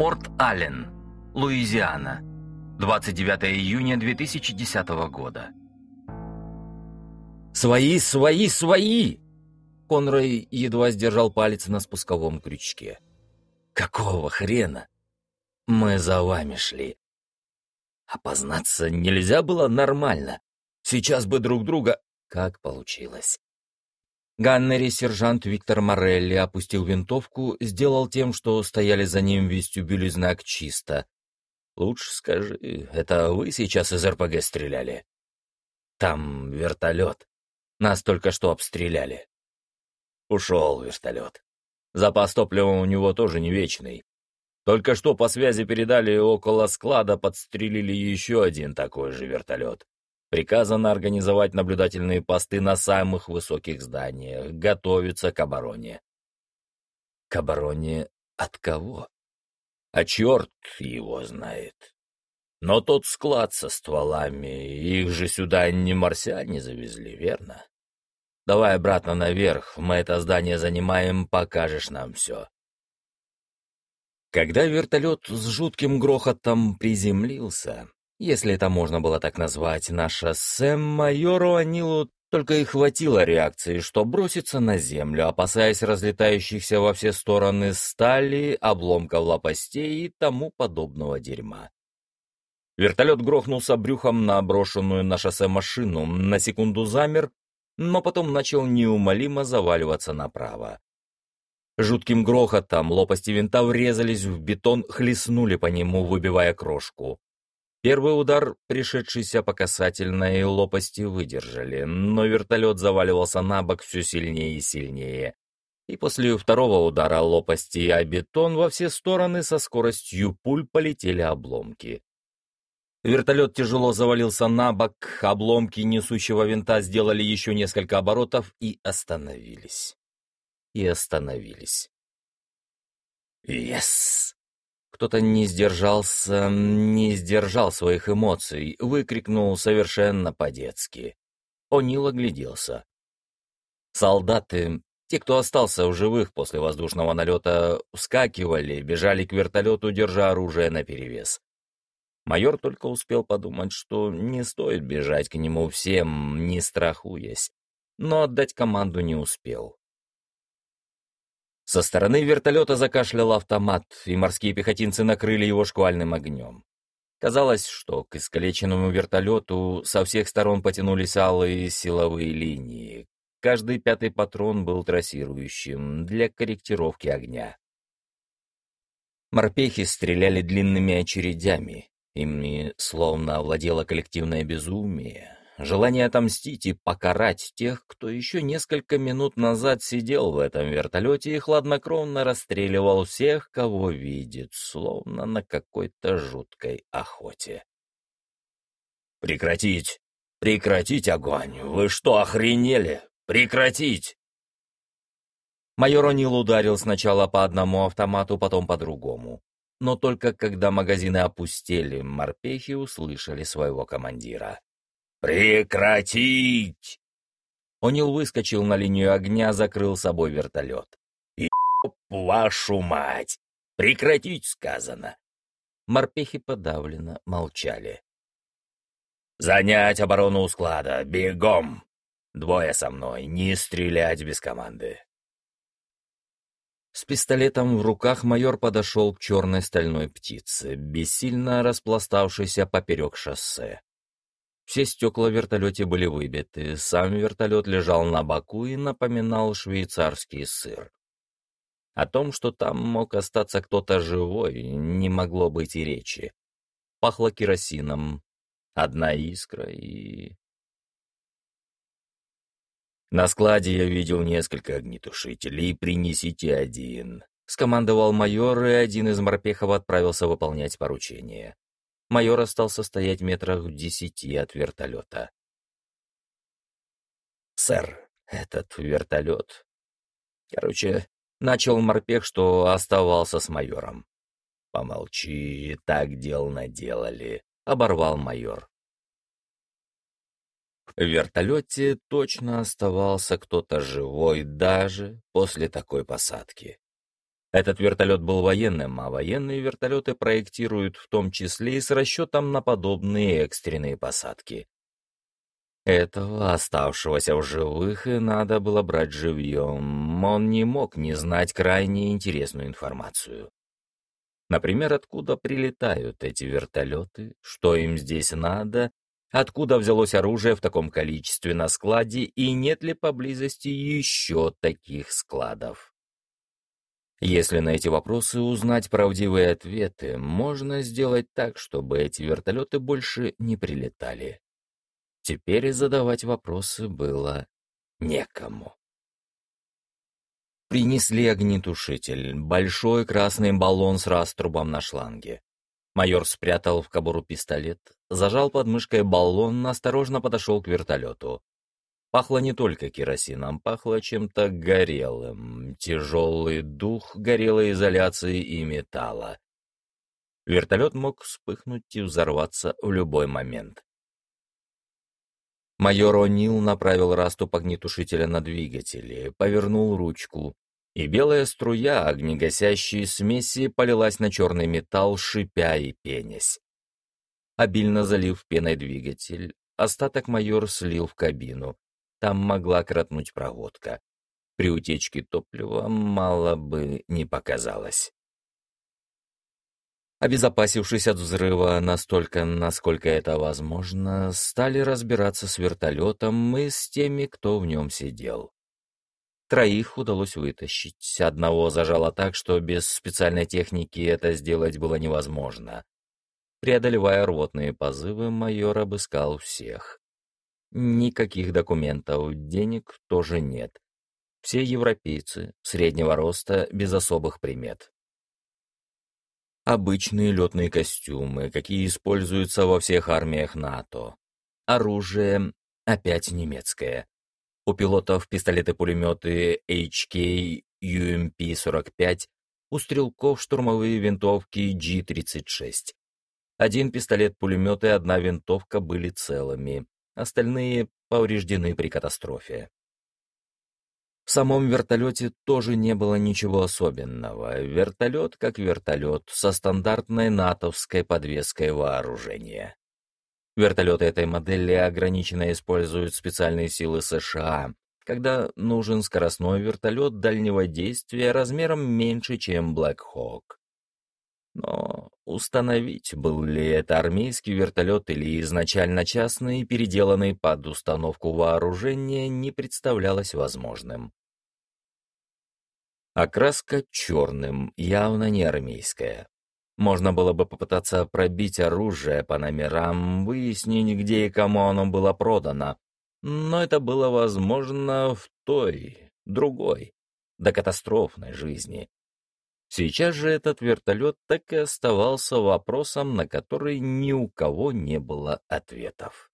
Порт-Аллен, Луизиана. 29 июня 2010 года. «Свои, свои, свои!» Конрой едва сдержал палец на спусковом крючке. «Какого хрена? Мы за вами шли. Опознаться нельзя было нормально. Сейчас бы друг друга... Как получилось?» Ганнери сержант Виктор Морелли опустил винтовку, сделал тем, что стояли за ним в вестибюле знак «Чисто», Лучше скажи, это вы сейчас из РПГ стреляли? Там вертолет. Нас только что обстреляли. Ушел вертолет. Запас топлива у него тоже не вечный. Только что по связи передали около склада подстрелили еще один такой же вертолет. Приказано организовать наблюдательные посты на самых высоких зданиях, готовиться к обороне. К обороне от кого? А черт его знает. Но тот склад со стволами, их же сюда не марсиане завезли, верно? Давай обратно наверх, мы это здание занимаем, покажешь нам все. Когда вертолет с жутким грохотом приземлился, если это можно было так назвать, на шоссе майору Анилу только и хватило реакции, что броситься на землю, опасаясь разлетающихся во все стороны стали, обломков лопастей и тому подобного дерьма. Вертолет грохнулся брюхом на брошенную на шоссе машину, на секунду замер, но потом начал неумолимо заваливаться направо. Жутким грохотом лопасти винта врезались в бетон, хлестнули по нему, выбивая крошку. Первый удар, пришедшийся по касательной лопасти, выдержали, но вертолет заваливался на бок все сильнее и сильнее. И после второго удара лопасти о бетон во все стороны со скоростью пуль полетели обломки. Вертолет тяжело завалился на бок, обломки несущего винта сделали еще несколько оборотов и остановились. И остановились. «Yes!» Кто-то не сдержался, не сдержал своих эмоций, выкрикнул совершенно по-детски. О'Нил огляделся. Солдаты, те, кто остался в живых после воздушного налета, вскакивали, бежали к вертолету, держа оружие наперевес. Майор только успел подумать, что не стоит бежать к нему всем, не страхуясь, но отдать команду не успел. Со стороны вертолета закашлял автомат, и морские пехотинцы накрыли его шквальным огнем. Казалось, что к искалеченному вертолету со всех сторон потянулись алые силовые линии. Каждый пятый патрон был трассирующим для корректировки огня. Морпехи стреляли длинными очередями. Ими словно овладело коллективное безумие желание отомстить и покарать тех, кто еще несколько минут назад сидел в этом вертолете и хладнокровно расстреливал всех, кого видит, словно на какой-то жуткой охоте. «Прекратить! Прекратить огонь! Вы что, охренели? Прекратить!» Майор О'Нил ударил сначала по одному автомату, потом по другому. Но только когда магазины опустели, морпехи услышали своего командира. «Прекратить!» Онил выскочил на линию огня, закрыл собой вертолет. «И вашу мать! Прекратить сказано!» Морпехи подавленно молчали. «Занять оборону у склада! Бегом! Двое со мной, не стрелять без команды!» С пистолетом в руках майор подошел к черной стальной птице, бессильно распластавшейся поперек шоссе. Все стекла в вертолете были выбиты, сам вертолет лежал на боку и напоминал швейцарский сыр. О том, что там мог остаться кто-то живой, не могло быть и речи. Пахло керосином, одна искра и... «На складе я видел несколько огнетушителей, принесите один», — скомандовал майор, и один из морпехов отправился выполнять поручение майор остался стоять метрах в десяти от вертолета. «Сэр, этот вертолет...» Короче, начал морпех, что оставался с майором. «Помолчи, так дел наделали», — оборвал майор. В вертолете точно оставался кто-то живой даже после такой посадки. Этот вертолет был военным, а военные вертолеты проектируют в том числе и с расчетом на подобные экстренные посадки. Этого, оставшегося в живых, и надо было брать живьем. Он не мог не знать крайне интересную информацию. Например, откуда прилетают эти вертолеты, что им здесь надо, откуда взялось оружие в таком количестве на складе и нет ли поблизости еще таких складов. Если на эти вопросы узнать правдивые ответы, можно сделать так, чтобы эти вертолеты больше не прилетали. Теперь задавать вопросы было некому. Принесли огнетушитель, большой красный баллон с раструбом на шланге. Майор спрятал в кобуру пистолет, зажал под мышкой баллон, осторожно подошел к вертолету. Пахло не только керосином, пахло чем-то горелым, тяжелый дух горелой изоляции и металла. Вертолет мог вспыхнуть и взорваться в любой момент. Майор О'Нил направил раступ огнетушителя на двигатели, повернул ручку, и белая струя огнегасящей смеси полилась на черный металл, шипя и пенясь. Обильно залив пеной двигатель, остаток майор слил в кабину. Там могла кротнуть проводка. При утечке топлива мало бы не показалось. Обезопасившись от взрыва настолько, насколько это возможно, стали разбираться с вертолетом и с теми, кто в нем сидел. Троих удалось вытащить. Одного зажало так, что без специальной техники это сделать было невозможно. Преодолевая рвотные позывы, майор обыскал всех. Никаких документов, денег тоже нет. Все европейцы, среднего роста, без особых примет обычные летные костюмы, какие используются во всех армиях НАТО. Оружие опять немецкое. У пилотов пистолеты-пулеметы HK UMP-45, у стрелков штурмовые винтовки G-36. Один пистолет-пулемет и одна винтовка были целыми, остальные повреждены при катастрофе. В самом вертолете тоже не было ничего особенного. Вертолет как вертолет, со стандартной натовской подвеской вооружения. Вертолеты этой модели ограниченно используют специальные силы США, когда нужен скоростной вертолет дальнего действия размером меньше, чем Black Hawk. Но установить, был ли это армейский вертолет или изначально частный, переделанный под установку вооружения, не представлялось возможным. Окраска черным, явно не армейская. Можно было бы попытаться пробить оружие по номерам, выяснить, где и кому оно было продано. Но это было возможно в той, другой, до катастрофной жизни. Сейчас же этот вертолет так и оставался вопросом, на который ни у кого не было ответов.